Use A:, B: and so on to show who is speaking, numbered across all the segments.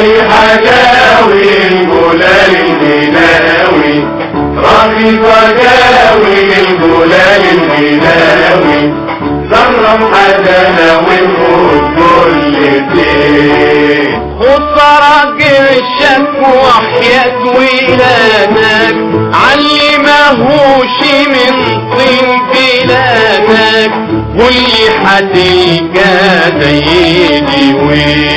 A: غالي حكاوي الجلال الهلاوي رغيف حكاوي الجلال الهلاوي زرم حدانا والهود كل دين. وفرج الشك وحياة ولادك علمهوش من طين بلادك واللي حد الجديد وين؟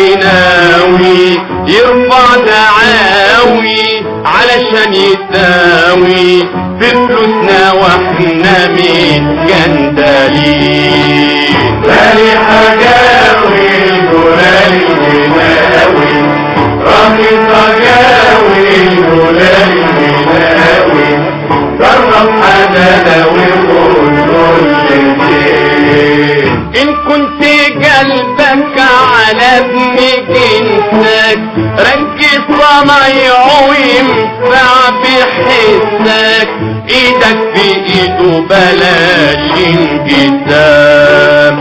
A: البنك ناوي يرفع دعاوي علشان يساوي في فلوسنا وإحنا
B: بالي حجاوي
A: إن كنت قلبك على ابن جنسك ركز صنايعه ينفع بحسك إيدك في ايده بلاش انقسام.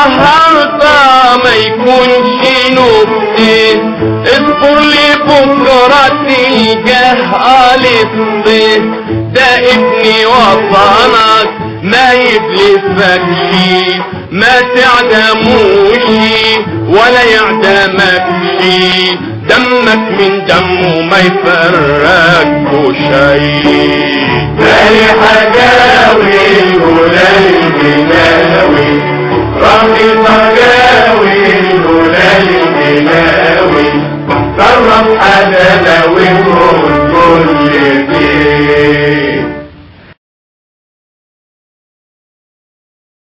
A: والنهارده ما يكونش نكته اصبر لبكره تلقاه قالصته ده ابني وطنك ما يبلفكش ما تعدموش ولا يعدمكش دمك من دمه ما يفرقه شيء.
B: بالي حجاوي جولاني وناوي